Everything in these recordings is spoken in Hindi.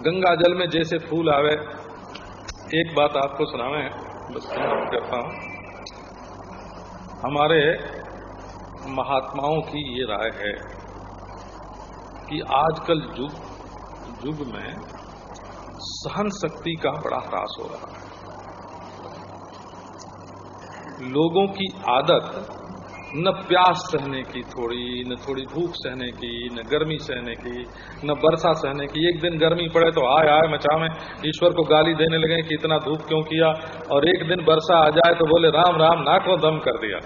गंगा जल में जैसे फूल आवे, एक बात आपको सुनावे, बस करता हूँ। हमारे महात्माओं की ये राय है कि आजकल युग युग में सहन शक्ति का बड़ा ह्रास हो रहा है। लोगों की आदत न प्यास सहने की थोड़ी, न थोड़ी भूख सहने की, न गर्मी सहने की, न वर्षा सहने की। एक दिन गर्मी पड़े तो आए आए मचावे। ईश्वर को गाली देने लगे कि इतना धूप क्यों किया? और एक दिन वर्षा आ जाए तो बोले, राम राम, नाको दम कर दिया।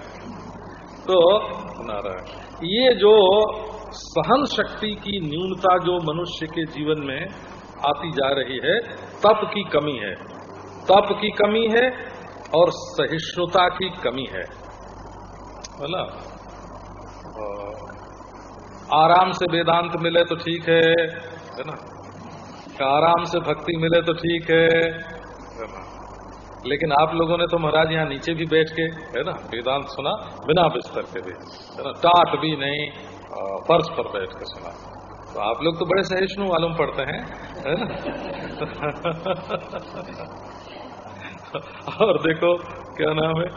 तो नारायण, ये जो सहन शक्ति की न्यूनता जो मनुष्य के जीवन में आती जा रही है, तप की कमी है। तप की कमी है और सहिष्णुता की कमी है। बोला। आराम से वेदांत मिले तो ठीक है है ना? आराम से भक्ति मिले तो ठीक है लेकिन आप लोगों ने तो महाराज यहाँ नीचे भी बैठ के, है ना, वेदांत सुना, बिना बिस्तर के भी, है ना? टाट भी नहीं फर्श पर बैठ के सुना। तो आप लोग तो बड़े सहिष्णु मालूम पड़ते हैं, है ना? और देखो, क्या नाम है?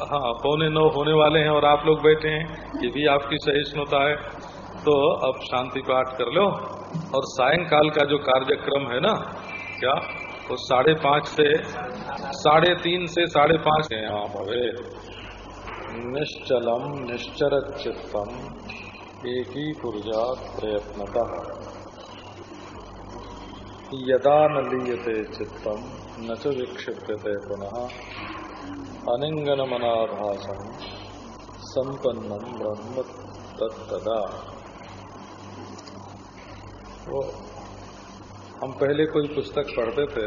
हाँ पौने नौ होने वाले हैं और आप लोग बैठे हैं, ये भी आपकी सहिष्णुता है। तो अब शांति पाठ कर लो और सायंकाल का जो कार्यक्रम है ना, क्या? वो तो साढ़े पाँच से, साढ़े तीन से साढ़े पाँच है यहाँ भवे निश्चलम निश्चर चित्तम एक ही ऊर्जा प्रयत्नता। यदा न लीयते चित्तम, न च विक्षिप्यते पुनः। अनिंगन मनाभाषम संपन्नम ब्रह्म तत्दा वो, हम पहले कोई पुस्तक पढ़ते थे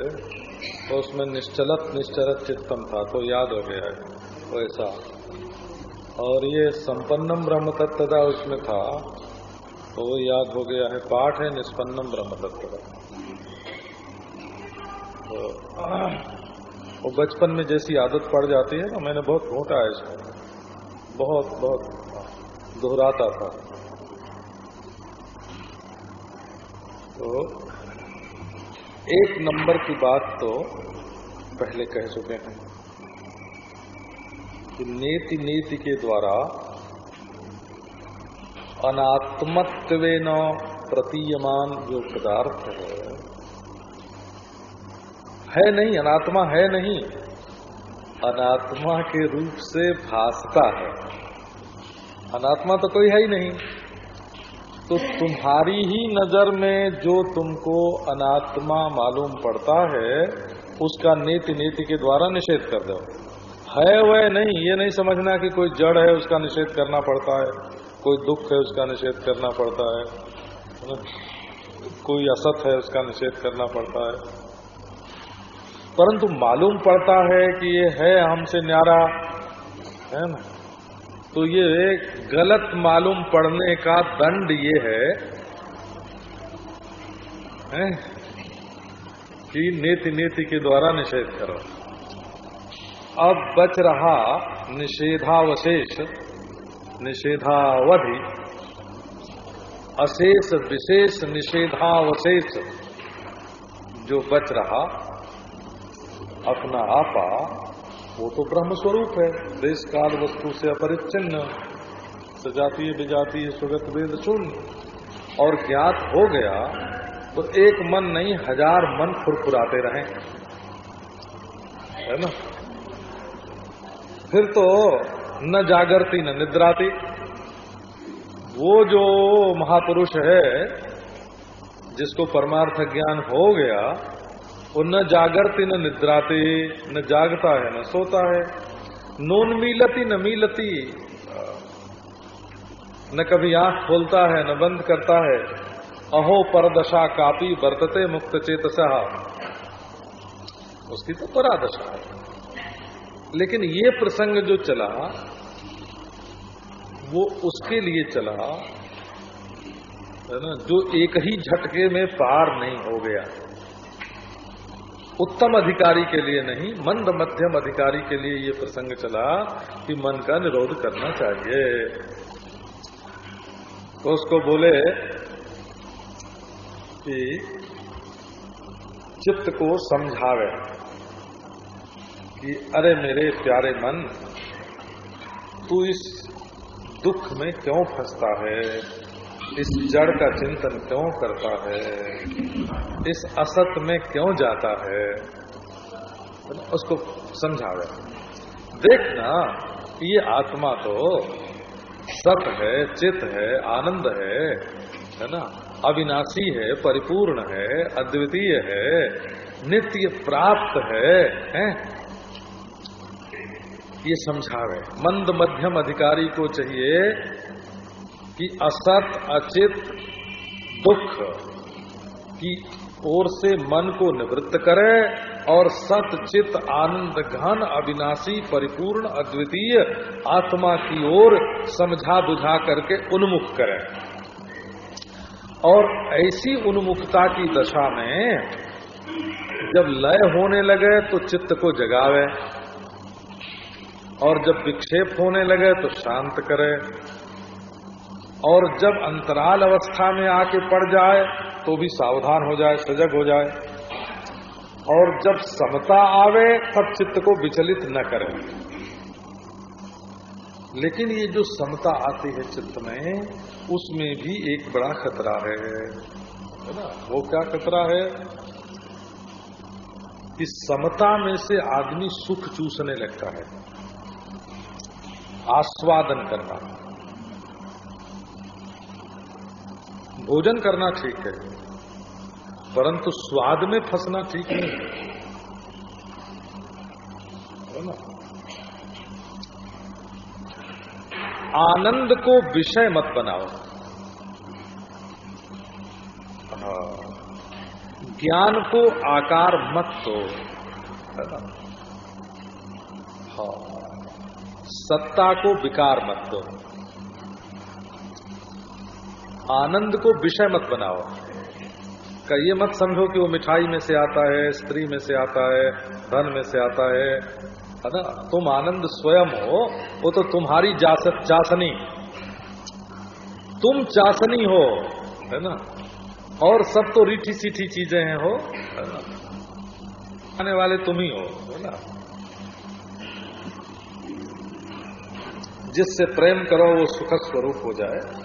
तो उसमें निश्चलत निश्चरत चित्तम था तो याद हो गया है, वैसा। और ये संपन्नम ब्रह्म तत्दा उसमें था तो वो याद हो गया है, पाठ है निष्पन्नम ब्रह्म तत्दा तो वो बचपन में जैसी आदत पड़ जाती है ना, मैंने बहुत घोटा है इसको बहुत बहुत दोहराता था। तो एक नंबर की बात तो पहले कह चुके हैं कि नीति नीति के द्वारा अनात्मत्व न प्रतीयमान जो पदार्थ है है नहीं, अनात्मा है नहीं, अनात्मा के रूप से भासता है। अनात्मा तो कोई है ही नहीं। तो तुम्हारी ही नज़र में जो तुमको अनात्मा मालूम पड़ता है, उसका नीति नीति के द्वारा निषेध कर दो। है वह नहीं, ये नहीं समझना कि कोई जड़ है, उसका निषेध करना पड़ता है। कोई दुख है, उसका निषेध करना पड़ता है। कोई असत है, उसका निषेध करना पड़ता है। परंतु मालूम पड़ता है कि ये है हमसे न्यारा है ना? तो ये गलत मालूम पड़ने का दंड ये है, है? कि नीति नीति के द्वारा निषेध करो। अब बच रहा निषेधावशेष निषेधावधि अशेष विशेष निषेधावशेष जो बच रहा अपना आपा, वो तो ब्रह्म स्वरूप है। देश काल वस्तु से अपरिच्छिन्न, सजातीय विजातीय स्वगत वेद शून्य। और ज्ञात हो गया तो एक मन नहीं, हज़ार मन फुरफुराते रहे। है ना? फिर तो न जागरती, न निद्राती। वो जो महापुरुष है, जिसको परमार्थ ज्ञान हो गया वो न जागरती न निद्राते, न जागता है, न सोता है। नून मिलती, न मिलती न कभी आँख खोलता है, न बंद करता है। अहो, परदशा कापी, बरतते मुक्त चेतसा। उसकी तो परादशा है। लेकिन ये प्रसंग जो चला, वो उसके लिए चला, है ना, जो एक ही झटके में पार नहीं हो गया। उत्तम अधिकारी के लिए नहीं, मंद मध्यम अधिकारी के लिए ये प्रसंग चला कि मन का निरोध करना चाहिए। तो उसको बोले कि चित्त को समझावे कि अरे मेरे प्यारे मन, तू इस दुख में क्यों फंसता है? इस जड़ का चिंतन क्यों करता है? इस असत में क्यों जाता है? उसको समझावे। देखना ये आत्मा तो सत है चित है आनंद है है ना? अविनाशी है परिपूर्ण है अद्वितीय है नित्य प्राप्त है, है? ये समझावे। मंद मध्यम अधिकारी को चाहिए कि असत, अचित, दुख की ओर से मन को निवृत्त करे और सत, चित, आनंद, घन, अविनाशी, परिपूर्ण, अद्वितीय आत्मा की ओर समझा बुझा करके उन्मुख करे। और ऐसी उन्मुखता की दशा में जब लय होने लगे तो चित्त को जगावे और जब विक्षेप होने लगे तो शांत करे। और जब अंतराल अवस्था में आके पड़ जाए तो भी सावधान हो जाए, सजग हो जाए। और जब समता आवे, तब चित्त को विचलित न करें। लेकिन ये जो समता आती है चित्त में, उसमें भी एक बड़ा खतरा है। है ना? वो क्या खतरा है? कि समता में से आदमी सुख चूसने लगता है। आस्वादन करना। भोजन करना ठीक है, परंतु स्वाद में फंसना ठीक नहीं है। ना? आनंद को विषय मत बनाओ। हाँ। ज्ञान को आकार मत दो है। सत्ता को विकार मत दो। आनंद को विषय मत बनाओ। का ये मत समझो कि वो मिठाई में से आता है, स्त्री में से आता है, धन में से आता है। है ना? तुम आनंद स्वयं हो, वो तो तुम्हारी जासत चासनी तुम चासनी हो, है ना? और सब तो रीठी सीठी चीज़ें हैं हो, है ना? आने वाले तुम ही हो, है ना? जिससे प्रेम करो, वो सुख स्वरूप हो जाए।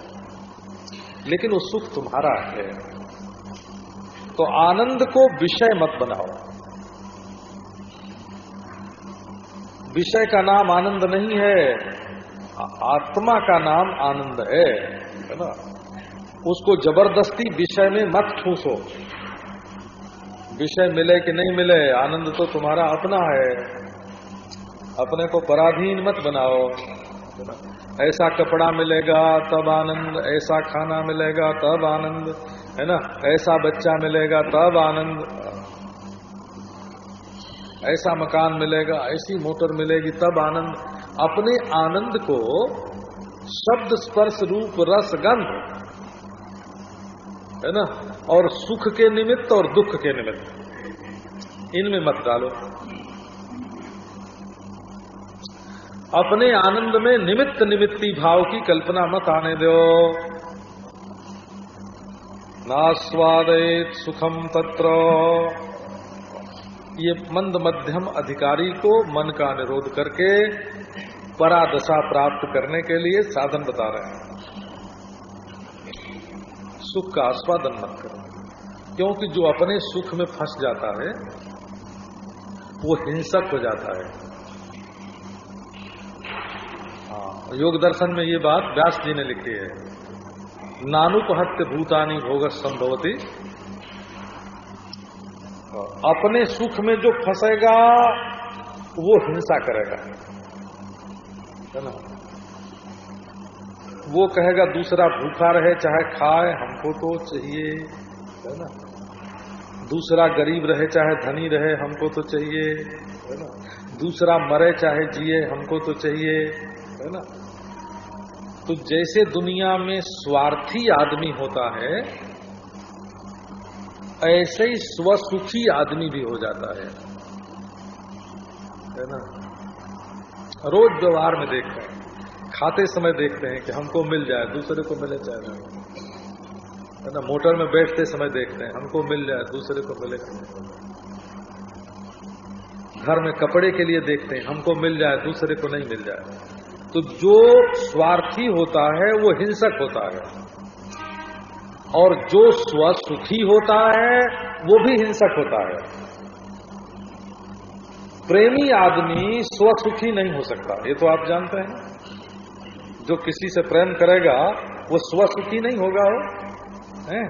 लेकिन वो सुख तुम्हारा है। तो आनंद को विषय मत बनाओ। विषय का नाम आनंद नहीं है, आत्मा का नाम आनंद है है ना? उसको ज़बरदस्ती विषय में मत ठूसो। विषय मिले कि नहीं मिले, आनंद तो तुम्हारा अपना है। अपने को पराधीन मत बनाओ। ऐसा कपड़ा मिलेगा, तब आनंद। ऐसा खाना मिलेगा, तब आनंद। है ना? ऐसा बच्चा मिलेगा, तब आनंद। ऐसा मकान मिलेगा, ऐसी मोटर मिलेगी, तब आनंद। अपने आनंद को शब्द स्पर्श रूप रस गंध, है ना? और सुख के निमित्त और दुख के निमित्त। इनमें मत डालो। अपने आनंद में निमित्त निमित्ती भाव की कल्पना मत आने दो। नास्वादित सुखम तत्र। ये मंद मध्यम अधिकारी को मन का निरोध करके परादशा प्राप्त करने के लिए साधन बता रहे हैं। सुख का आस्वादन मत करो, क्योंकि जो अपने सुख में फंस जाता है, वो हिंसक हो जाता है। योग दर्शन में ये बात व्यास जी ने लिखी है। नानुपहत्य भूतानी भोग संभवती अपने सुख में जो फंसेगा, वो हिंसा करेगा। है ना? वो कहेगा, दूसरा भूखा रहे, चाहे खाए, हमको तो चाहिए। है ना? दूसरा गरीब रहे, चाहे धनी रहे, हमको तो चाहिए। है ना? दूसरा मरे, चाहे जिए, हमको तो चाहिए। है ना? तो जैसे दुनिया में स्वार्थी आदमी होता है, ऐसे ही स्वसुखी आदमी भी हो जाता है। है ना? रोज व्यवहार में देखते हैं, खाते समय देखते हैं कि हमको मिल जाए, दूसरे को मिले चाहे है। ना? मोटर में बैठते समय देखते हैं, हमको मिल जाए, दूसरे को मिलेगा घर में कपड़े के लिए देखते हैं, हमको मिल जाए, दूसरे को नहीं मिल जाए। तो जो स्वार्थी होता है, वो हिंसक होता है। और जो स्वसुखी होता है, वो भी हिंसक होता है। प्रेमी आदमी स्वसुखी नहीं हो सकता। ये तो आप जानते हैं। जो किसी से प्रेम करेगा, वो स्वसुखी नहीं होगा वो। है?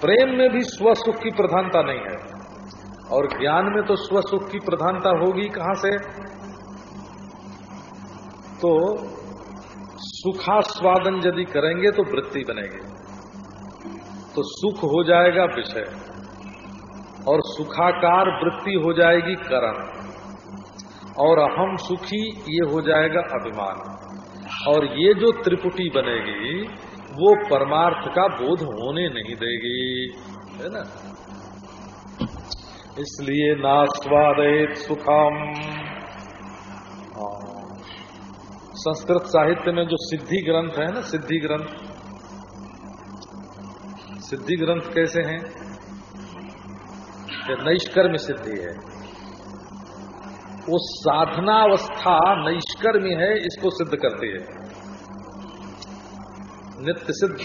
प्रेम में भी स्वसुख की प्रधानता नहीं है। और ज्ञान में तो स्वसुख की प्रधानता होगी कहाँ से? तो सुखास्वादन यदि करेंगे तो वृत्ति बनेगी। तो सुख हो जाएगा विषय। और सुखाकार वृत्ति हो जाएगी करण। और अहम सुखी ये हो जाएगा अभिमान। और ये जो त्रिपुटी बनेगी, वो परमार्थ का बोध होने नहीं देगी। है ना? इसलिए ना नास्वादित सुखम। संस्कृत साहित्य में जो सिद्धि ग्रंथ है ना, सिद्धि ग्रंथ। सिद्धि ग्रंथ कैसे हैं? नैष्कर्म सिद्धि है। वो साधनावस्था नैष्कर्म है, इसको सिद्ध करती है। नित्य सिद्ध,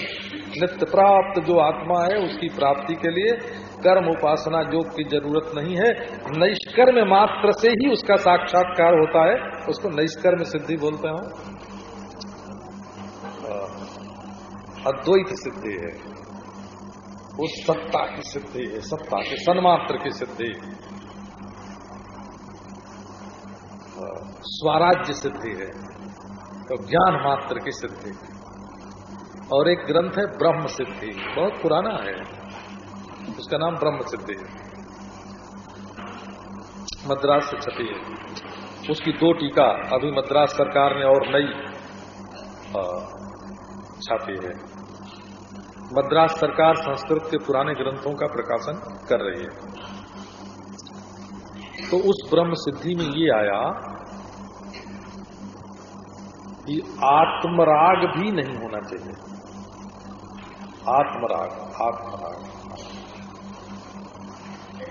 नित्य प्राप्त जो आत्मा है, उसकी प्राप्ति के लिए कर्म उपासना योग की ज़रूरत नहीं है। नैष्कर्म मात्र से ही उसका साक्षात्कार होता है। उसको नैष्कर्म सिद्धि बोलते हो। अद्वैत सिद्धि है। वो सत्ता की सिद्धि है। सत्ता के सन्मात्र की सिद्धि। स्वराज्य सिद्धि है। तो ज्ञान मात्र की सिद्धि। और एक ग्रंथ है ब्रह्म सिद्धि। बहुत पुराना है। उसका नाम ब्रह्म सिद्धि है। मद्रास से छपी है। उसकी दो टीका, अभी मद्रास सरकार ने और नई छापी है। मद्रास सरकार संस्कृत के पुराने ग्रंथों का प्रकाशन कर रही है। तो उस ब्रह्म सिद्धि में ये आया कि आत्मराग भी नहीं होना चाहिए। आत्मराग आत्मराग।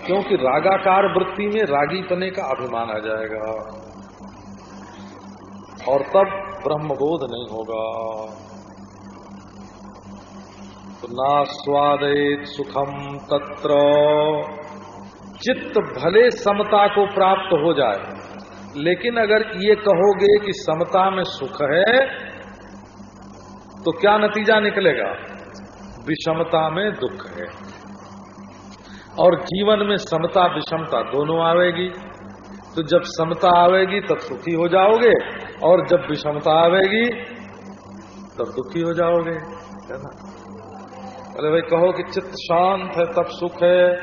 क्योंकि रागाकार वृत्ति में रागी पने का अभिमान आ जाएगा। और तब ब्रह्मबोध नहीं होगा। तो ना स्वादित सुखम तत्र। चित्त भले समता को प्राप्त हो जाए, लेकिन अगर ये कहोगे कि समता में सुख है तो क्या नतीजा निकलेगा? विषमता में दुख है। और जीवन में समता, विषमता दोनों आवेगी। तो जब समता आवेगी, तब सुखी हो जाओगे, और जब विषमता आवेगी, तब दुखी हो जाओगे। है ना? अरे भाई, कहो कि चित्त शांत है, तब सुख है।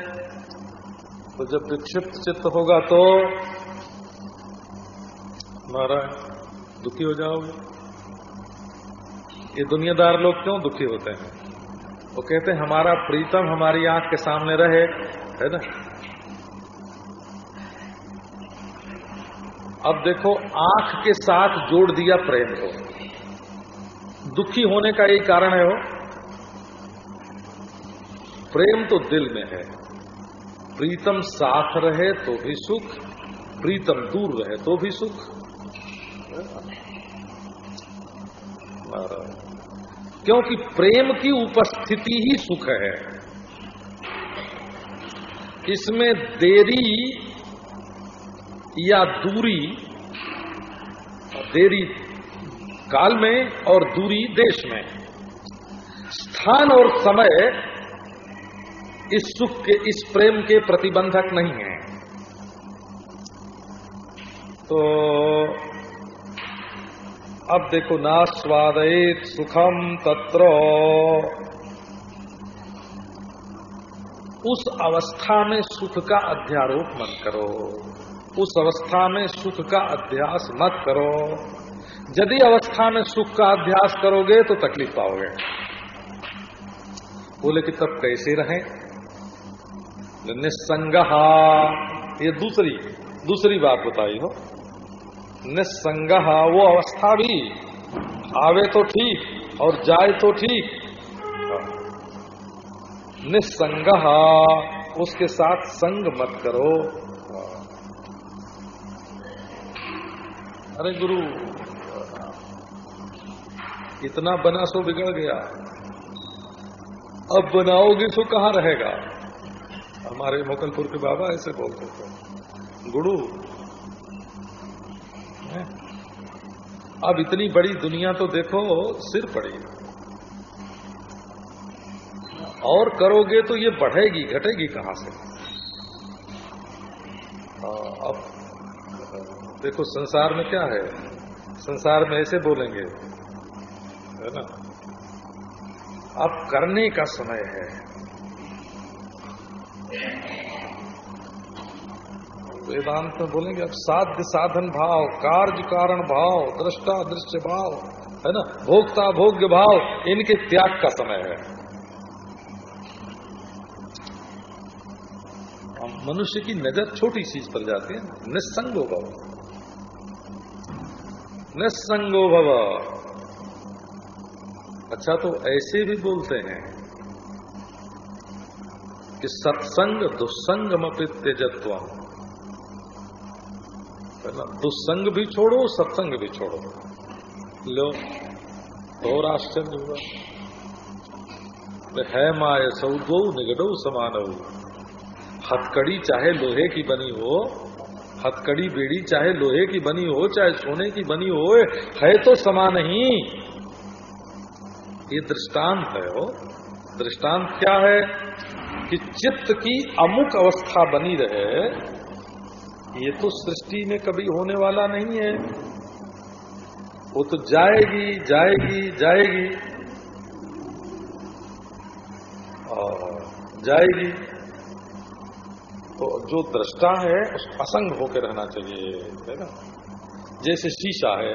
तो जब विक्षिप्त चित्त होगा तो नारायण, दुखी हो जाओगे। ये दुनियादार लोग क्यों दुखी होते हैं? वो कहते हैं, हमारा प्रीतम हमारी आँख के सामने रहे। है ना? अब देखो, आँख के साथ जोड़ दिया प्रेम को। दुखी होने का यही कारण है वो। प्रेम तो दिल में है। प्रीतम साथ रहे तो भी सुख, प्रीतम दूर रहे तो भी सुख। क्योंकि प्रेम की उपस्थिति ही सुख है। इसमें देरी या दूरी, देरी काल में और दूरी देश में। स्थान और समय इस सुख के, इस प्रेम के प्रतिबंधक नहीं है। तो अब देखो ना स्वादित सुखम तत्र। उस अवस्था में सुख का अध्यारोप मत करो। उस अवस्था में सुख का अध्यास मत करो। यदि अवस्था में सुख का अध्यास करोगे तो तकलीफ़ पाओगे। बोले कि तब कैसे रहें? निस्संग ये दूसरी दूसरी बात बताई हो। निसंग वो अवस्था भी। आवे तो ठीक और जाए तो ठीक। निसंग उसके साथ संग मत करो। अरे गुरु, इतना बना सो बिगड़ गया। अब बनाओगे सो कहाँ रहेगा? हमारे मोकलपुर के बाबा ऐसे बोलते थे। गुरु अब इतनी बड़ी दुनिया तो देखो, सिर पड़ी। और करोगे तो ये बढ़ेगी, घटेगी कहाँ से? अब, देखो, संसार में क्या है? संसार में ऐसे बोलेंगे, है ना? अब करने का समय है। वेदांत में बोलेंगे अब साध्य साधन भाव, कार्य कारण भाव, दृष्टा दृश्य भाव, है ना? भोक्ता भोग्य भाव, इनके त्याग का समय है। मनुष्य की नज़र छोटी चीज़ पर जाती है, निस्संगो भव। निस्संगो भव। अच्छा तो ऐसे भी बोलते हैं कि सत्संग दुस्संग मपित तेजत्व है ना दुस्संग भी छोड़ो, सत्संग भी छोड़ो। लो और आश्चर्य हुआ। है माय सौदो निगडो समान। हथकड़ी चाहे लोहे की बनी हो, हथकड़ी बेड़ी चाहे लोहे की बनी हो, चाहे सोने की बनी हो, है तो समान ही। ये दृष्टांत है, हो। दृष्टांत क्या है? कि चित्त की अमुक अवस्था बनी रहे ये तो सृष्टि में कभी होने वाला नहीं है। वो तो जाएगी जाएगी जाएगी। और जाएगी। तो जो दृष्टा है, उस असंग होकर रहना चाहिए, है ना? जैसे शीशा है,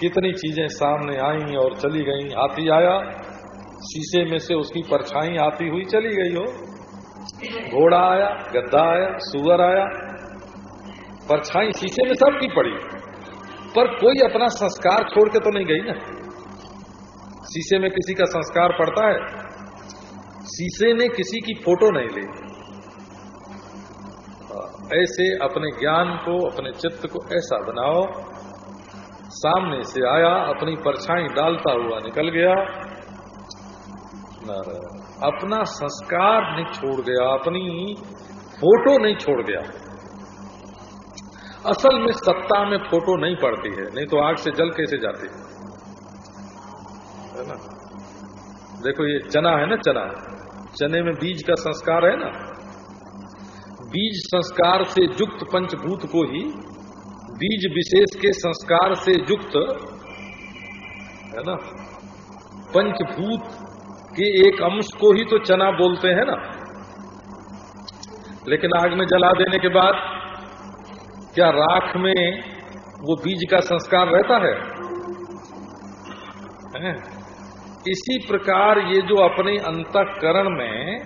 कितनी चीज़ें सामने आई और चली गई हाथी आया, शीशे में से उसकी परछाई आती हुई चली गई हो। घोड़ा आया, गद्दा आया, सुअर आया परछाई शीशे में सबकी पड़ी। पर कोई अपना संस्कार छोड़ के तो नहीं गई ना। शीशे में किसी का संस्कार पड़ता है। शीशे ने किसी की फ़ोटो नहीं ली। ऐसे अपने ज्ञान को, अपने चित्त को ऐसा बनाओ। सामने से आया, अपनी परछाई डालता हुआ निकल गया। अपना संस्कार नहीं छोड़ गया, अपनी फ़ोटो नहीं छोड़ गया। असल में सत्ता में फ़ोटो नहीं पड़ती है, नहीं तो आग से जल कैसे जाती है? ना? देखो ये चना है ना, चना। चने में बीज का संस्कार है ना? बीज संस्कार से युक्त पंचभूत को ही बीज विशेष के संस्कार से युक्त, है ना? पंचभूत के एक अंश को ही तो चना बोलते हैं ना? लेकिन आग में जला देने के बाद क्या राख में वो बीज का संस्कार रहता है? इसी प्रकार ये जो अपने अंतकरण में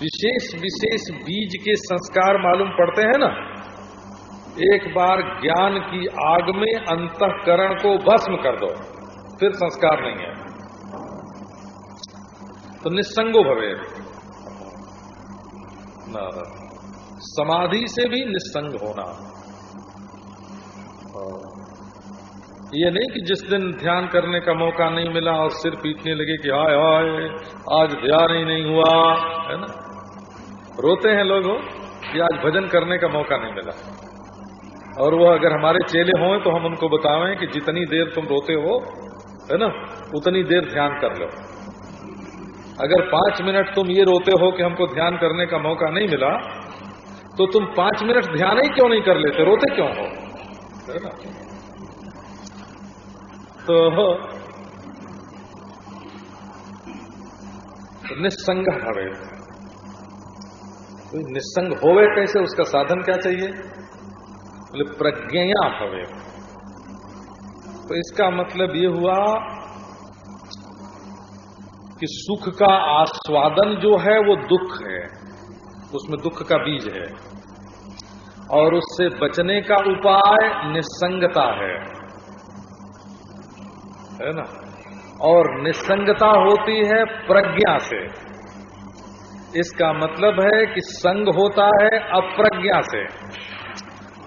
विशेष विशेष बीज के संस्कार मालूम पड़ते हैं ना? एक बार ज्ञान की आग में अंतकरण को भस्म कर दो, फिर संस्कार नहीं है। तो निस्संगो भवे नारायण समाधि से भी निस्संग होना। ये नहीं कि जिस दिन ध्यान करने का मौका नहीं मिला और सिर पीटने लगे कि हाय हाय, आज ध्यान ही नहीं हुआ, है ना? रोते हैं लोग कि आज भजन करने का मौका नहीं मिला। और वो अगर हमारे चेले हों तो हम उनको बतावें कि जितनी देर तुम रोते हो, है ना, उतनी देर ध्यान कर लो। अगर पाँच मिनट तुम ये रोते हो कि हमको ध्यान करने का मौका नहीं मिला तो तुम पाँच मिनट ध्यान ही क्यों नहीं कर लेते? रोते क्यों हो? तो निस्संग हवे। तो निस्संग होवे कैसे? उसका साधन क्या चाहिए? बोले, प्रज्ञया हवे। तो इसका मतलब ये हुआ कि सुख का आस्वादन जो है, वो दुख है। उसमें दुख का बीज है। और उससे बचने का उपाय निसंगता है। है ना? और निसंगता होती है प्रज्ञा से। इसका मतलब है कि संग होता है अप्रज्ञा से।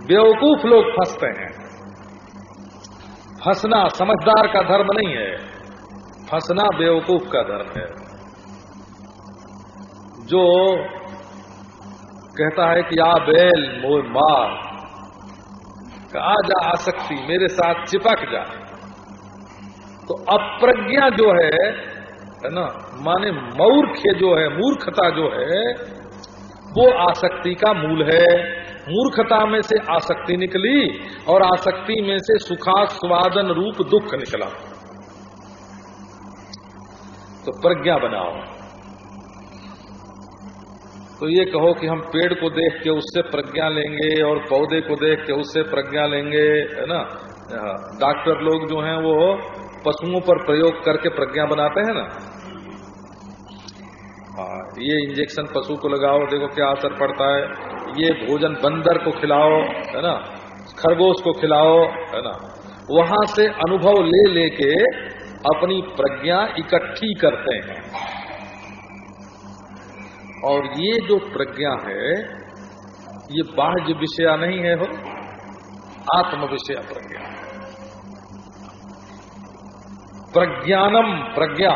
बेवकूफ़ लोग फंसते हैं। फंसना समझदार का धर्म नहीं है। फंसना बेवकूफ़ का धर्म है। जो कहता है कि आ बैल, मोर मार। आ जा आसक्ति, मेरे साथ चिपक जा। तो अप्रज्ञा जो है है ना, माने मूर्ख जो है, मूर्खता जो है, वो आसक्ति का मूल है। मूर्खता में से आसक्ति निकली और आसक्ति में से सुखास्वादन रूप दुख निकला। तो प्रज्ञा बनाओ। तो ये कहो कि हम पेड़ को देख के उससे प्रज्ञा लेंगे और पौधे को देख के उससे प्रज्ञा लेंगे, है ना? डॉक्टर लोग जो हैं वो पशुओं पर प्रयोग करके प्रज्ञा बनाते हैं ना? हाँ ये इंजेक्शन पशु को लगाओ, देखो क्या असर पड़ता है। ये भोजन बंदर को खिलाओ, है ना? खरगोश को खिलाओ, है ना? वहाँ से अनुभव ले लेके अपनी प्रज्ञा इकट्ठी करते हैं। और ये जो प्रज्ञा है, ये बाह्य विषया नहीं है हो, आत्म विषय प्रज्ञा प्रज्ञानम प्रज्ञा।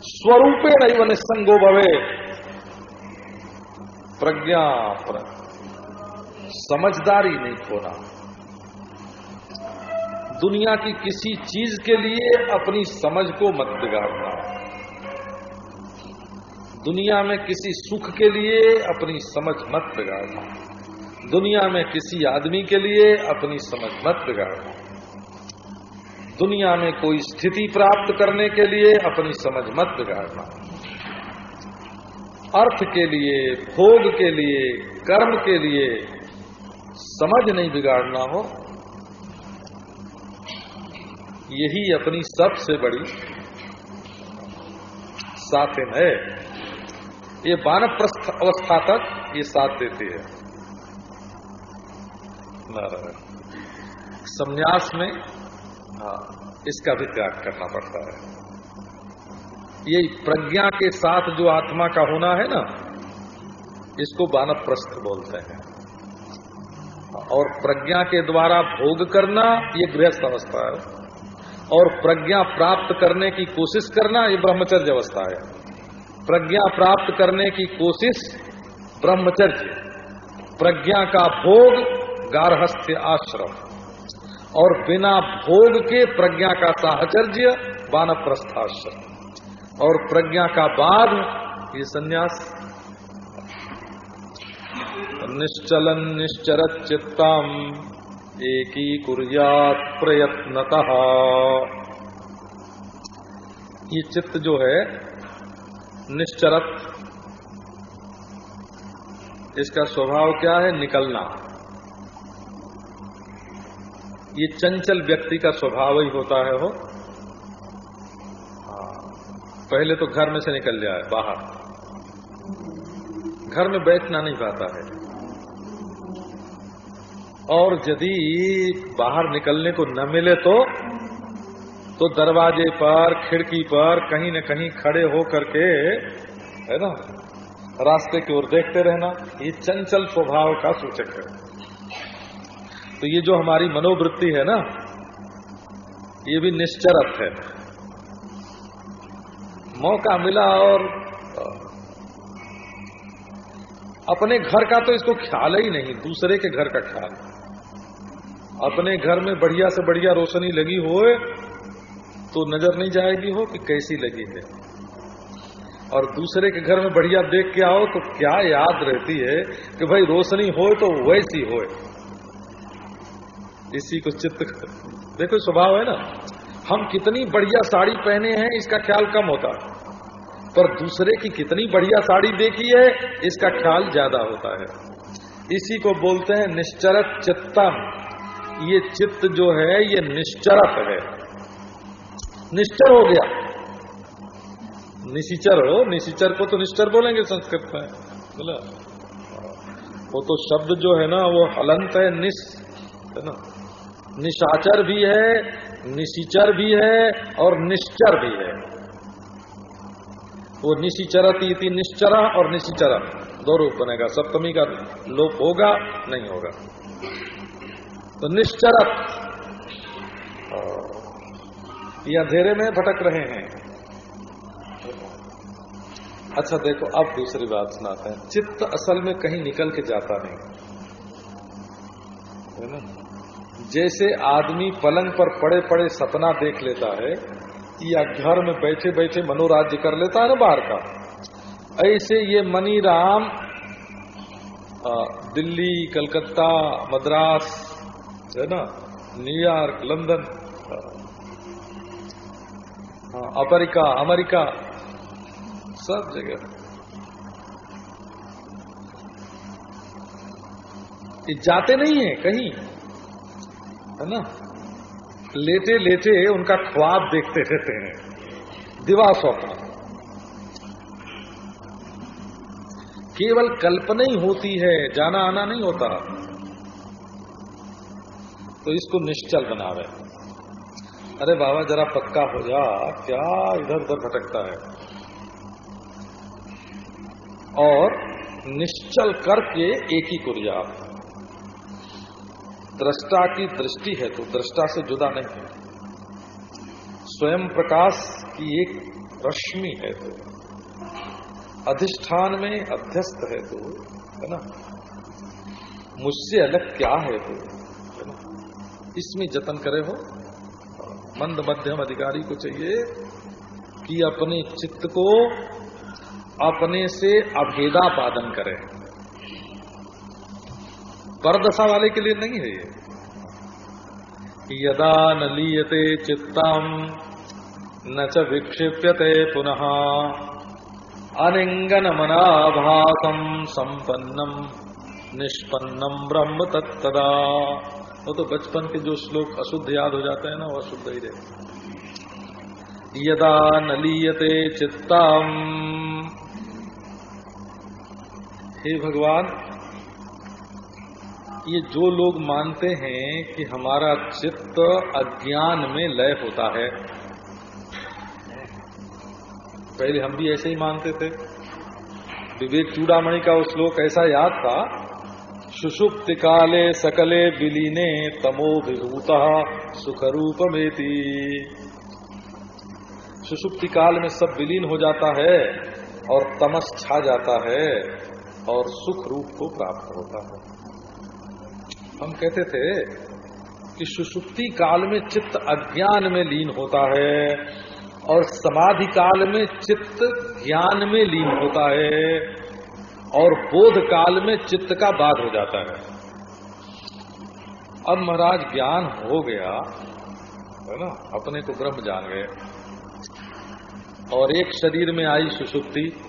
स्वरूपे नहीं निसंगो भवे। प्रज्ञा प्र... समझदारी नहीं खोना। दुनिया की किसी चीज़ के लिए अपनी समझ को मत बिगाड़ना। दुनिया में किसी सुख के लिए अपनी समझ मत बिगाड़ना दुनिया में किसी आदमी के लिए अपनी समझ मत बिगाड़ना दुनिया में कोई स्थिति प्राप्त करने के लिए अपनी समझ मत बिगाड़ना। अर्थ के लिए, भोग के लिए, कर्म के लिए समझ नहीं बिगाड़ना हो। यही अपनी सबसे बड़ी साथिन है। ये वानप्रस्थ अवस्था तक ये साथ देती है। संन्यास में हाँ इसका भी त्याग करना पड़ता है। ये प्रज्ञा के साथ जो आत्मा का होना है ना, इसको वानप्रस्थ बोलते हैं। और प्रज्ञा के द्वारा भोग करना ये गृहस्थ अवस्था है। और प्रज्ञा प्राप्त करने की कोशिश करना ये ब्रह्मचर्य अवस्था है। प्रज्ञा प्राप्त करने की कोशिश ब्रह्मचर्य, प्रज्ञा का भोग गार्हस्थ्य आश्रम, और बिना भोग के प्रज्ञा का साहचर्य वानप्रस्थाश्रम। और प्रज्ञा का बाद, ये सन्यास। निश्चलन निश्चरत चित्तम एकी कुरियात प्रयत्नतः। ये चित्त जो है निश्चरत। इसका स्वभाव क्या है? निकलना। ये चंचल व्यक्ति का स्वभाव ही होता है हो हाँ, पहले तो घर में से निकल जाए बाहर। घर में बैठना नहीं पाता है। और यदि बाहर निकलने को न मिले तो तो दरवाजे पर, खिड़की पर कहीं न कहीं खड़े हो करके है ना, रास्ते की ओर देखते रहना, ये चंचल स्वभाव का सूचक है। तो ये जो हमारी मनोवृत्ति है ना, ये भी निश्चरत है। मौका मिला और, अपने घर का तो इसको ख्याल ही नहीं, दूसरे के घर का ख्याल। अपने घर में बढ़िया से बढ़िया रोशनी लगी होए तो नज़र नहीं जाएगी हो कि कैसी लगी है। और दूसरे के घर में बढ़िया देख के आओ तो क्या याद रहती है कि भाई रोशनी हो तो वैसी हो इसी को चित्त देखो, स्वभाव है ना? हम कितनी बढ़िया साड़ी पहने हैं, इसका ख्याल कम होता। पर दूसरे की कितनी बढ़िया साड़ी देखी है, इसका ख्याल ज़्यादा होता है। इसी को बोलते हैं निश्चरत चित्तम। ये चित्त जो है, ये निश्चरत है। निश्चर हो गया। निशिचर हो, निशिचर को तो निश्चर बोलेंगे संस्कृत में। बोला। वो तो शब्द जो है ना, वो हलंत है, निश, है ना? निशाचर भी है, निशिचर भी है और निश्चर भी है। वो निशिचरती थी निश्चरा और निशिचरा। दो रूप बनेगा। सप्तमी का लोप होगा, नहीं होगा। तो निश्चरत। ये अंधेरे में भटक रहे हैं। अच्छा देखो, अब दूसरी बात सुनाते हैं। चित्त असल में कहीं निकल के जाता नहीं। है ना? जैसे आदमी पलंग पर पड़े पड़े सपना देख लेता है या घर में बैठे बैठे मनोराज्य कर लेता है ना बाहर का। ऐसे ये मनी राम दिल्ली, कलकत्ता, मद्रास, है ना? New York, London America America. सब जगह। ये जाते नहीं है कहीं, है ना? लेटे लेटे उनका ख्वाब देखते रहते हैं। दिवा स्वप्न। केवल कल्पना ही होती है जाना आना नहीं होता। तो इसको निश्चल बनावे। अरे बाबा, जरा पक्का हो जा। क्या इधर उधर भटकता है? और निश्चल करके एक ही कुरिया। दृष्टा की दृष्टि है तो दृष्टा से जुदा नहीं है। स्वयं प्रकाश की एक रश्मि है तो। अधिष्ठान में अध्यस्त है तो है ना? मुझसे अलग क्या है तो है ना? इसमें जतन करे हो। मंद मध्यम अधिकारी को चाहिए कि अपने चित्त को अपने से अभेदा पादन करे। परदशा वाले के लिए नहीं है ये। यदा न लीयते चित्तम न च विक्षिप्यते पुनः। अनिंगन मनाभासम संपन्नम निष्पन्नम ब्रह्म तत्तदा। वो तो बचपन के जो श्लोक अशुद्ध याद हो जाते हैं ना, वो अशुद्ध ही रहे यदा न लीयते चित्तम हे भगवान, ये जो लोग मानते हैं कि हमारा चित्त अज्ञान में लय होता है, पहले हम भी ऐसे ही मानते थे। विवेक चूड़ामणि का वो श्लोक ऐसा याद था सुषुप्त काले सकले विलीने तमो विभूत सुखरूप मेती सुषुप्ति काल में सब विलीन हो जाता है और तमस छा जाता है और सुख रूप को प्राप्त होता है। हम कहते थे कि सुषुप्ति काल में चित्त अज्ञान में लीन होता है और समाधि काल में चित्त ज्ञान में लीन होता है। और बोध काल में चित्त का बाध हो जाता है। अब महाराज ज्ञान हो गया, है ना? अपने को ब्रह्म जान गए। और एक शरीर में आई सुषुप्ति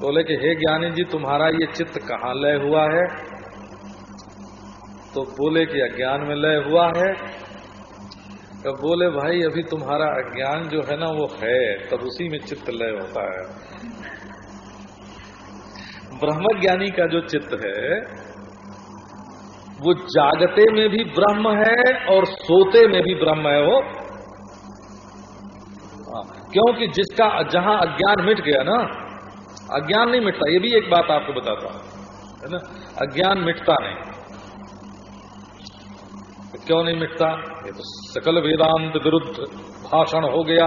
बोले कि, हे ज्ञानी जी, तुम्हारा ये चित्त कहाँ लय हुआ है? तो बोले कि, अज्ञान में लय हुआ है। तो बोले, भाई, अभी तुम्हारा अज्ञान जो है ना, वो है, तब उसी में चित्त लय होता है। ब्रह्म ज्ञानी का जो चित्त है वो जागते में भी ब्रह्म है और सोते में भी ब्रह्म है वो। हाँ, क्योंकि जिसका जहाँ अज्ञान मिट गया ना अज्ञान नहीं मिटता ये भी एक बात आपको बताता हूँ है ना? अज्ञान मिटता नहीं। क्यों नहीं मिटता? ये तो सकल वेदांत विरुद्ध भाषण हो गया।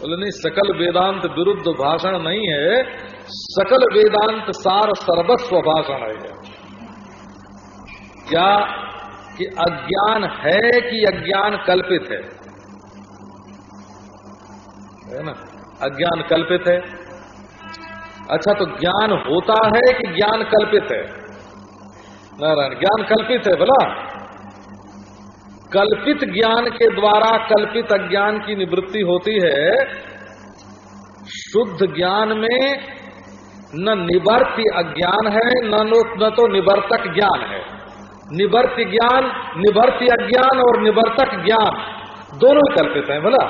बोले नहीं सकल वेदांत विरुद्ध भाषण नहीं है सकल वेदांत सार सर्वस्व भाषण है। क्या कि अज्ञान है कि अज्ञान कल्पित है? है ना? अज्ञान कल्पित है। अच्छा तो ज्ञान होता है कि ज्ञान कल्पित है? नारायण, ज्ञान कल्पित है बोला। कल्पित ज्ञान के द्वारा कल्पित अज्ञान की निवृत्ति होती है। शुद्ध ज्ञान में न निवर्ति अज्ञान है, न तो निवर्तक ज्ञान है। निवर्त ज्ञान, निवर्ति अज्ञान और निवर्तक ज्ञान दोनों कल्पित हैं, बोला?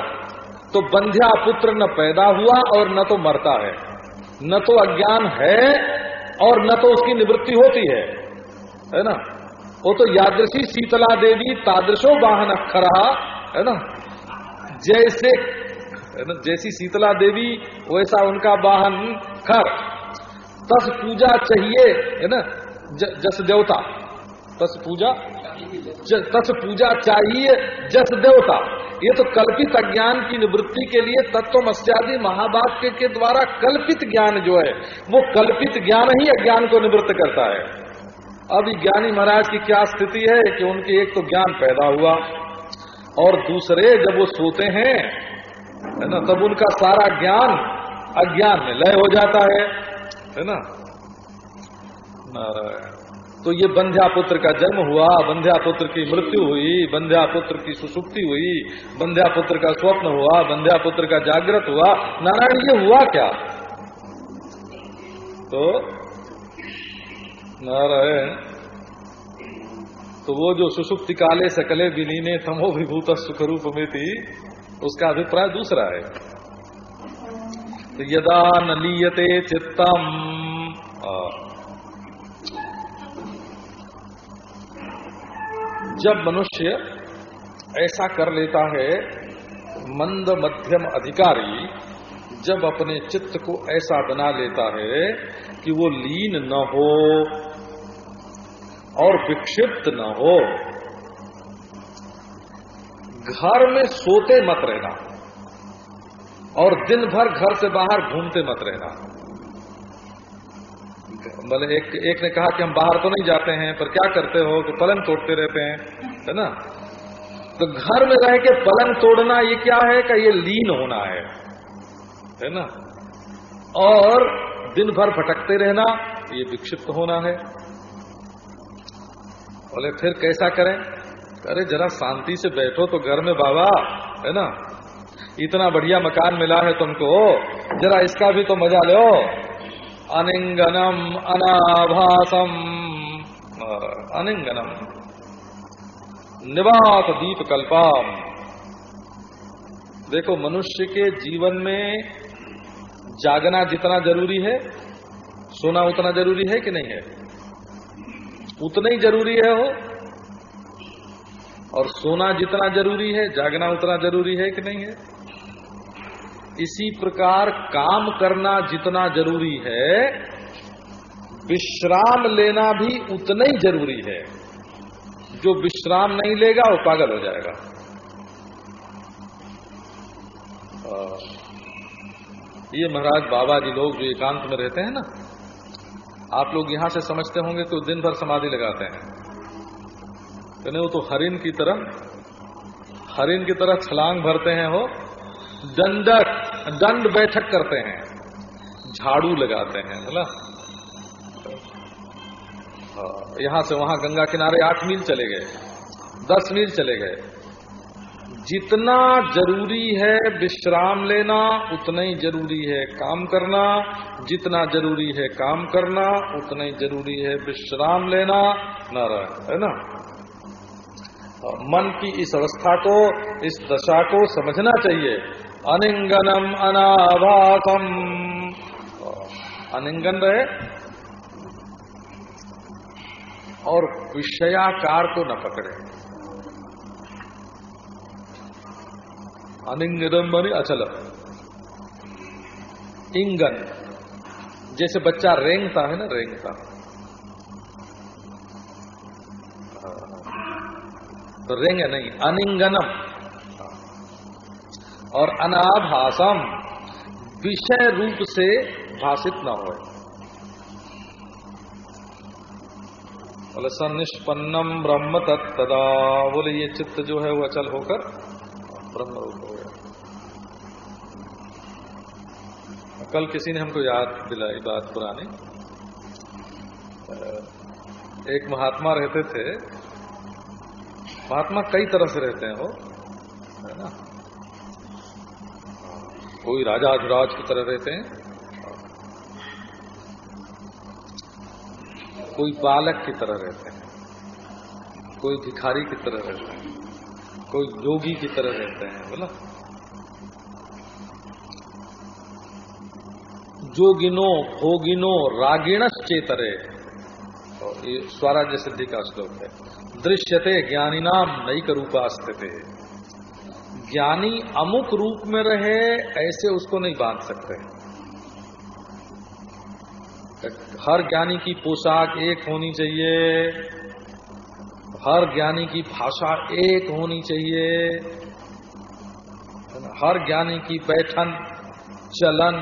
तो बंध्या पुत्र न पैदा हुआ और न तो मरता है। न तो अज्ञान है और न तो उसकी निवृत्ति होती है। है ना? वो तो यादृशी शीतला देवी तादृशो वाहन अक्षरा है ना? जैसे ना? जैसी शीतला देवी, वैसा उनका वाहन खर। तस पूजा चाहिए, है ना? जस देवता। तस पूजा? तस पूजा चाहिए, जस देवता। ये तो कल्पित अज्ञान की निवृत्ति के लिए तत्व मस्यादि महावाक्य के द्वारा कल्पित ज्ञान जो है, वो कल्पित ज्ञान ही अज्ञान को निवृत्त करता है। अब ज्ञानी महाराज की क्या स्थिति है कि उनकी एक तो ज्ञान पैदा हुआ, और दूसरे जब वो सोते हैं, है ना, तब उनका सारा ज्ञान अज्ञान में लय हो जाता है। है ना? नारायण। तो ये बंध्या पुत्र का जन्म हुआ, बंध्या पुत्र की मृत्यु हुई, बंध्या पुत्र की सुसुप्ति हुई, बंध्या पुत्र का स्वप्न हुआ, बंध्या पुत्र का जागृत हुआ। नारायण, ये हुआ क्या? तो नारायण तो वो जो सुसुप्ति काले सकले विलीने तमो विभूत सुख रूप में थी उसका अभिप्राय दूसरा है। तो यदा नलीयते चित्तम। जब मनुष्य ऐसा कर लेता है, मंद मध्यम अधिकारी जब अपने चित्त को ऐसा बना लेता है कि वो लीन न हो और विक्षिप्त न हो, घर में सोते मत रहना। और दिन भर घर से बाहर घूमते मत रहना। बोले एक एक ने कहा कि हम बाहर तो नहीं जाते हैं, पर क्या करते हो कि पलंग तोड़ते रहते हैं, है ना? तो घर में रह के पलंग तोड़ना ये क्या है कि ये लीन होना है है ना? और दिन भर भटकते रहना, ये विक्षिप्त होना है। बोले, फिर कैसा करें? अरे जरा शांति से बैठो तो घर में बाबा, है ना? इतना बढ़िया मकान मिला है तुमको। जरा इसका भी तो मज़ा लो। अनिंगनम अनाभासम। अनिंगनम। निवात दीप कल्पाम। देखो, मनुष्य के जीवन में जागना जितना ज़रूरी है, सोना उतना ज़रूरी है कि नहीं है? उतना ही ज़रूरी है हो और सोना जितना ज़रूरी है, जागना उतना ज़रूरी है कि नहीं है? इसी प्रकार काम करना जितना ज़रूरी है, विश्राम लेना भी उतना ही ज़रूरी है। जो विश्राम नहीं लेगा, वो पागल हो जाएगा। ये महाराज बाबा जी लोग जो एकांत में रहते हैं ना, आप लोग यहाँ से समझते होंगे कि दिन भर समाधि लगाते हैं। तो नहीं वो तो हरिन की तरह हरिन की तरह छलांग भरते हैं हो दंडक! दंड बैठक करते हैं झाड़ू लगाते हैं बोला हाँ, यहाँ से वहाँ गंगा किनारे आठ मील चले गए दस मील चले गए। जितना ज़रूरी है विश्राम लेना उतना ही ज़रूरी है काम करना। जितना ज़रूरी है काम करना उतना ही ज़रूरी है विश्राम लेना नारायण है ना? मन की इस अवस्था को इस दशा को समझना चाहिए। अनिंगनम अनाभासम अनिंगन रहे और विषयाकार को न पकड़े अनिंगनम बनी अचल इंगन, जैसे बच्चा रेंगता है ना, रेंगता। तो रेंगे नहीं, अनिंगनम। और अनाभासम, विषय रूप से भाषित न हो बोले, सन्निष्पन्नम ब्रह्म तत्दा बोले, ये चित्त जो है वो अचल होकर ब्रह्म रूप हो गया। कल किसी ने हमको याद दिलाई बात पुरानी। एक महात्मा रहते थे। महात्मा कई तरह से रहते हैं वो, है ना? कोई राजा अधिराज की तरह रहते हैं? कोई बालक की तरह रहते हैं। कोई भिखारी की तरह रहते हैं। कोई योगी की तरह रहते हैं, बोला। जोगिनो, भोगिनो रागिणस चेतरे और ये स्वराज्य सिद्धि का श्लोक है। दृश्यते ज्ञानी नाम नई का रूपा स्थित ज्ञानी अमुक रूप में रहे, ऐसे उसको नहीं बाँध सकते। हर ज्ञानी की पोशाक एक होनी चाहिए, हर ज्ञानी की भाषा एक होनी चाहिए हर ज्ञानी की बैठन चलन,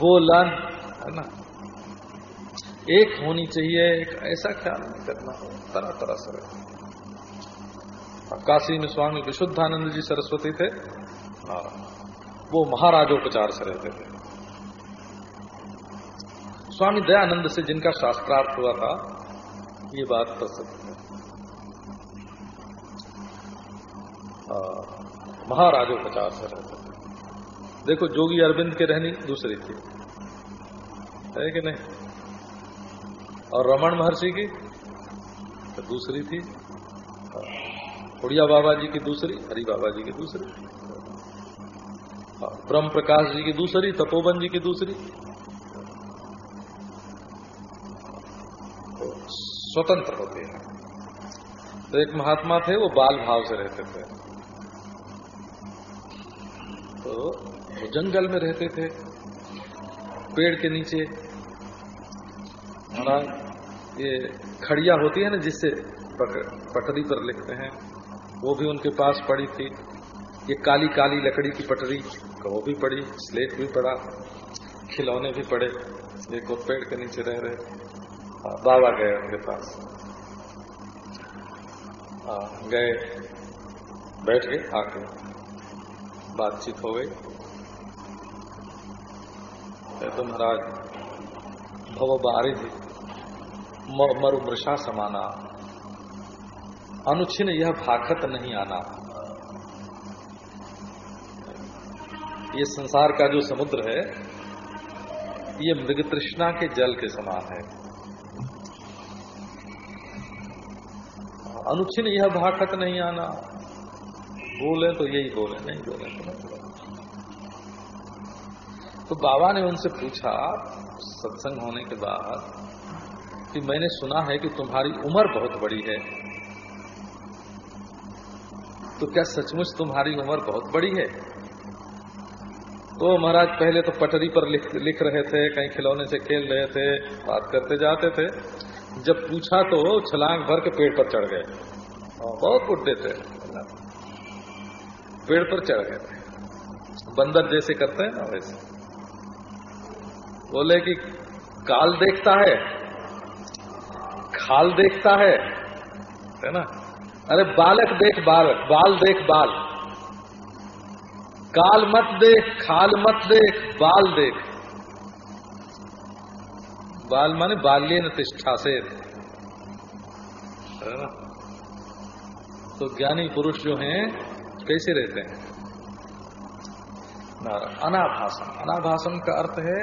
बोलन, है ना? एक होनी चाहिए, एक ऐसा ख्याल नहीं करना हो तरह तरह से काशी में स्वामी विशुद्धानंद जी सरस्वती थे। वो महाराजोपचार से रहते थे। स्वामी दयानंद से जिनका शास्त्रार्थ हुआ था, ये बात प्रसिद्ध है। महाराजोपचार से रहते थे। देखो, जोगी अरविंद के रहनी दूसरी थी। है कि नहीं? और रमन महर्षि की तो दूसरी थी। उड़िया बाबा जी की दूसरी, हरि बाबा जी की दूसरी। ब्रह्म प्रकाश जी की दूसरी, तपोवन जी की दूसरी। तो स्वतंत्र होते हैं। तो एक महात्मा थे, वो बाल भाव से रहते थे। तो वो जंगल में रहते थे, पेड़ के नीचे। ये खड़िया होती है ना, जिससे पटरी पर लिखते हैं। वो भी उनके पास पड़ी थी। ये काली काली लकड़ी की पटरी, वो भी पड़ी, स्लेट भी पड़ा, खिलौने भी पड़े, एक वो पेड़ के नीचे रह रहे। बाबा गए उनके पास। गए, बैठ गए, आके बातचीत हो गई। तो महाराज, भव बारी थी मरु मृषा समाना। अनुच्छिन्न यह भाखत नहीं आना। ये संसार का जो समुद्र है, ये मृग तृष्णा के जल के समान है। अनुच्छिन्न यह भाखत नहीं आना। बोले तो यही बोले, नहीं बोले तो नहीं बोले। तो बाबा ने उनसे पूछा, सत्संग होने के बाद, कि मैंने सुना है कि तुम्हारी उम्र बहुत बड़ी है। तो क्या सचमुच तुम्हारी उम्र बहुत बड़ी है? तो महाराज पहले तो पटरी पर लिख, लिख रहे थे कहीं खिलौने से खेल रहे थे बात करते जाते थे। जब पूछा तो छलांग भर के पेड़ पर चढ़ गए। बहुत बुढ़े थे। पेड़ पर चढ़ गए बंदर जैसे करते हैं ना वैसे। बोले कि काल देखता है खाल देखता है है ना? अरे बालक देख बालक बाल देख बाल। काल मत देख, खाल मत देख, बाल देख। बाल माने बाल्य निष्ठा से। तो ज्ञानी पुरुष जो हैं, कैसे रहते हैं? अनाभाषण अनाभाषण का अर्थ है,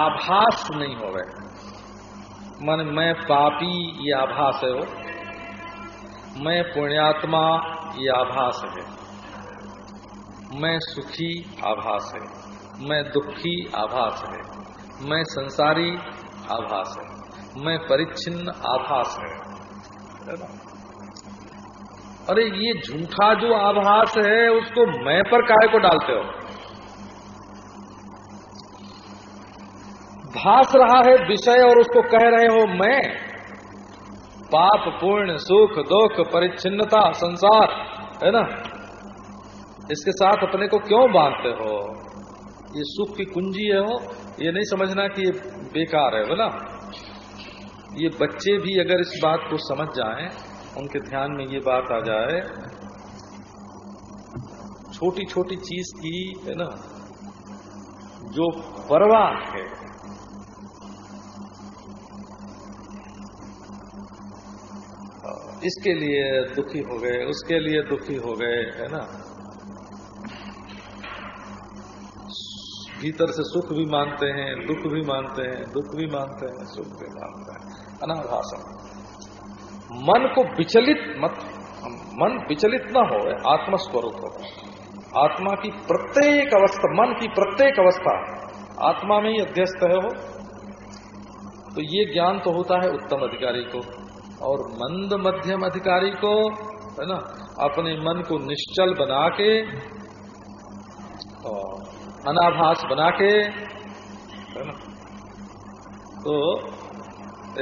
आभास नहीं हो गए मन मैं पापी ये आभास है वो। मैं पुण्यात्मा ये आभास है। मैं सुखी आभास है। मैं दुखी आभास है। मैं संसारी आभास है। मैं परिच्छिन्न आभास है। अरे ये झूठा जो आभास है, उसको मैं पर काय को डालते हो? भास रहा है विषय और उसको कह रहे हो, मैं पाप पूर्ण सुख, दुख, परिच्छिन्नता, संसार, है ना? इसके साथ अपने को क्यों बांधते हो? ये सुख की कुंजी है हो ये नहीं समझना कि ये बेकार है बोला ये बच्चे भी अगर इस बात को समझ जाएँ, उनके ध्यान में ये बात आ जाए छोटी छोटी चीज़ की, है ना, जो परवाह है इसके लिए दुखी हो गए, उसके लिए दुखी हो गए, है ना? भीतर से सुख भी मानते हैं, दुख भी मानते हैं, दुख भी मानते हैं, सुख भी मानते हैं। अनाभाषण मन को विचलित मत, मन विचलित न हो, आत्मस्वरूप हो। आत्मा की प्रत्येक अवस्था, मन की प्रत्येक अवस्था, आत्मा में ही अध्यस्त है वो। तो ये ज्ञान तो होता है उत्तम अधिकारी को। और मंद मध्यम अधिकारी को, है ना, अपने मन को निश्चल बना के और अनाभास बना के है ना। तो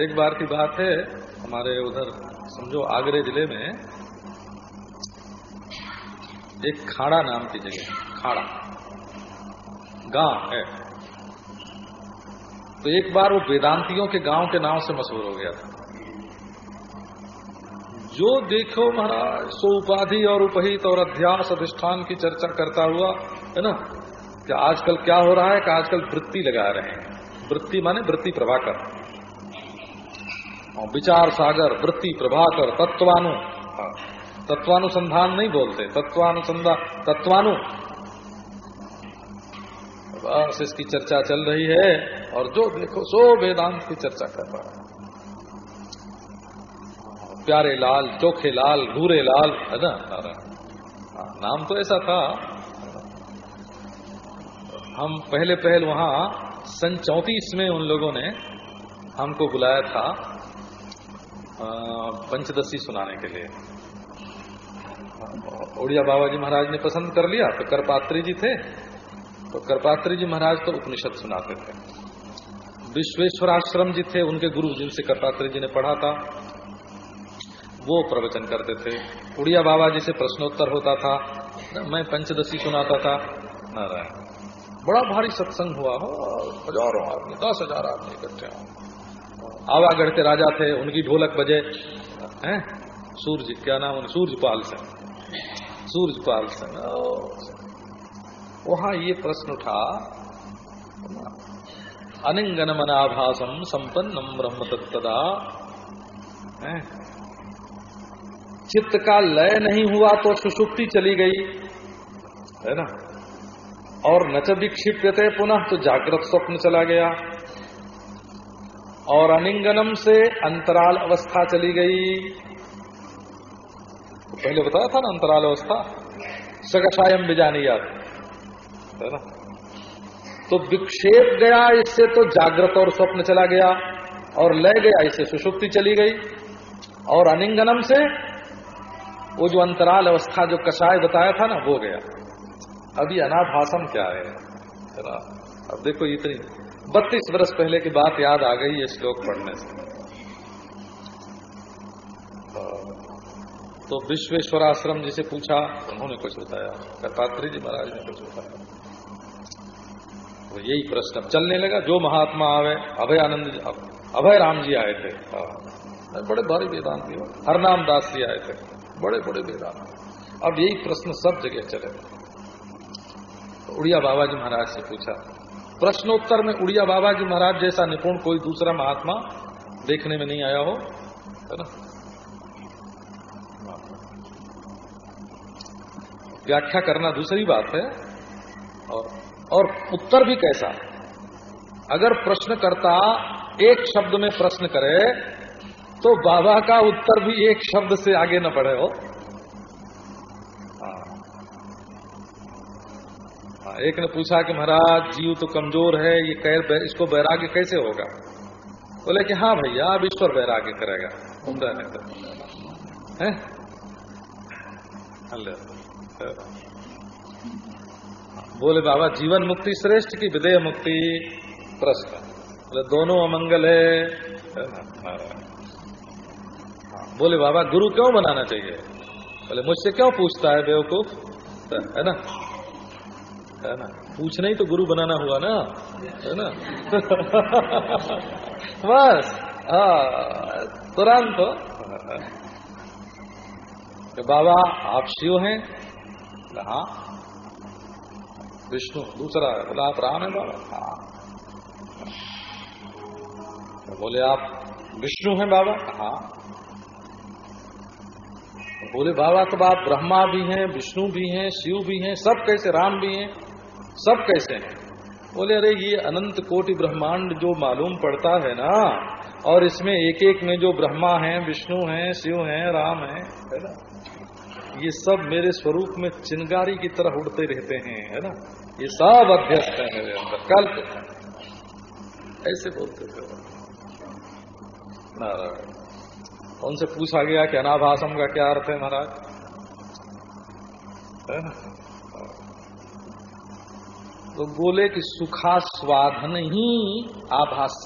एक बार की बात है, हमारे उधर, समझो, आगरे ज़िले में एक खाड़ा नाम की जगह, खाड़ा, गाँव है। तो एक बार वो वेदांतियों के गाँव के नाम से मशहूर हो गया था। जो देखो महाराज सो उपाधि और उपहित और अध्यास अधिष्ठान की चर्चा करता हुआ है ना? कि आजकल क्या हो रहा है? कि आजकल वृत्ति लगा रहे हैं। वृत्ति माने वृत्ति प्रभाकर। और विचार सागर वृत्ति प्रभाकर तत्वानु। हाँ, तत्वानुसंधान नहीं बोलते तत्वानुसंधान तत्वानु। बस इसकी चर्चा चल रही है और जो देखो सो वेदांत की चर्चा कर रहा है। प्यारे लाल चोखे लाल भूरे लाल है ना? हाँ, नाम तो ऐसा था। हम पहले पहल वहाँ सन चौतीस में उन लोगों ने हमको बुलाया था पंचदशी सुनाने के लिए। उड़िया बाबा जी महाराज ने पसंद कर लिया तो करपात्री जी थे। तो करपात्री जी महाराज तो उपनिषद सुनाते थे। विश्वेश्वर आश्रम जी थे उनके गुरु जिनसे करपात्री जी ने पढ़ा था। वो प्रवचन करते थे। उड़िया बाबा जी से प्रश्नोत्तर होता था। मैं पंचदशी सुनाता था। नारायण, बड़ा भारी सत्संग हुआ। हो, हज़ारों आदमी, दस हज़ार आदमी इकट्ठे हो। आवागढ़ के राजा थे, उनकी ढोलक बजे, हैं? सूर्य क्या नाम सूर्यपाल सिंह। सूर्यपाल सिंह वहाँ ये प्रश्न उठा। अनिंगन मनाभासम संपन्नम ब्रह्म तत्दा चित्त का लय नहीं हुआ तो सुषुप्ति चली गई। है ना? और नच विक्षिप्यते पुनः तो जागृत स्वप्न चला गया। और अनिंगनम से अंतराल अवस्था चली गई। तो पहले बताया था ना अंतराल अवस्था? सगसायम याद है ना? तो विक्षेप गया, इससे तो जागृत और स्वप्न चला गया। और लय गया, इससे सुषुप्ति चली गई। और अनिंगनम से वो जो अंतराल अवस्था, जो कषाय बताया था ना हो गया। अभी अनाभाषम क्या है? अब देखो इतनी। बत्तीस वर्ष पहले की बात याद आ गई ये श्लोक पढ़ने से। तो विश्वेश्वर विश्वेश्वराश्रम जिसे पूछा, उन्होंने कुछ बताया। करपात्री जी महाराज ने कुछ बताया। तो यही प्रश्न। अब चलने लगा, जो महात्मा आवे अभय आनंद अभय राम जी आए थे। हाँ। बड़े भारी वेदांत हरनाम दास जी आए थे। बड़े बड़े वेदांत अब यही प्रश्न सब जगह चले। तो उड़िया बाबा जी महाराज से पूछा, प्रश्नोत्तर में उड़िया बाबा जी महाराज जैसा निपुण कोई दूसरा महात्मा देखने में नहीं आया हो? है ना? व्याख्या करना दूसरी बात है, और और उत्तर भी कैसा? अगर प्रश्नकर्ता एक शब्द में प्रश्न करे तो बाबा का उत्तर भी एक शब्द से आगे न बढ़े हो। हाँ। हाँ, एक ने पूछा कि महाराज जीव तो कमज़ोर है ये कैर इसको वैराग्य कैसे होगा? बोले कि हाँ भैया अब ईश्वर वैराग्य करेगा। उमदा नहीं तो है? बोले बाबा जीवन मुक्ति श्रेष्ठ की विदेह मुक्ति प्रश्न। बोले दोनों अमंगल है। बोले, बाबा, गुरु क्यों बनाना चाहिए? बोले, मुझसे क्यों पूछता है बेवकूफ़? है ना? है ना? पूछना ही तो गुरु बनाना हुआ ना, है ना? बस तुरंत तो। बाबा, आप शिव हैं? हाँ। विष्णु, दूसरा है बोला, आप राम है बाबा? हाँ। बोले, आप विष्णु हैं बाबा? हाँ। बोले बाबा तो आप ब्रह्मा भी हैं, विष्णु भी हैं, शिव भी हैं, सब कैसे, राम भी हैं, सब कैसे हैं? बोले, अरे, ये अनंत कोटि ब्रह्मांड जो मालूम पड़ता है ना, और इसमें एक एक में जो ब्रह्मा हैं, विष्णु हैं, शिव हैं, राम हैं, है ना, ये सब मेरे स्वरूप में चिंगारी की तरह उड़ते रहते हैं, है ना, ये सब अध्यस्त है मेरे अंदर, कल्प ऐसे बोलते थे। नारायण। उनसे पूछा गया कि अनाभाषम का क्या अर्थ है महाराज? तो बोले कि सुखास्वाधन ही आभास